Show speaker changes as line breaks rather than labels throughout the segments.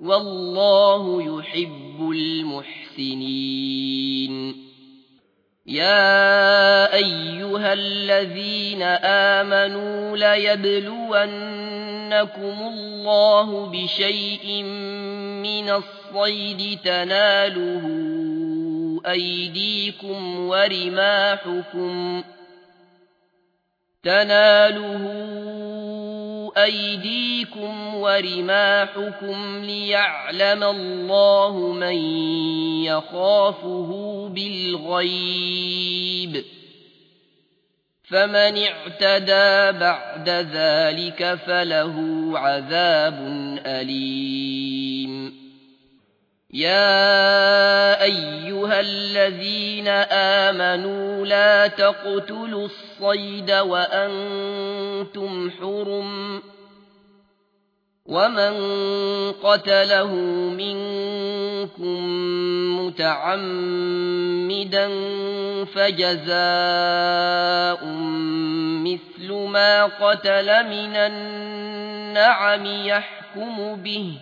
والله يحب المحسنين. يا أيها الذين آمنوا ليبلونكم الله بشيء من الصيد تناله أيديكم ورماحكم تناله أيديكم ورماحكم ليعلم الله من يخافه بالغيب. فمن اعتدى بعد ذلك فله عذاب أليم. يا أيها الذين آمنوا لا تقتلوا الصيد وأنتم حرم ومن قتله منكم متعمدا فجزاء مثل ما قتل من النعم يحكم به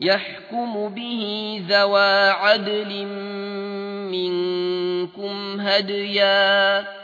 يحكم به ذوى عدل منكم هديا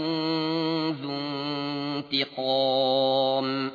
انتقام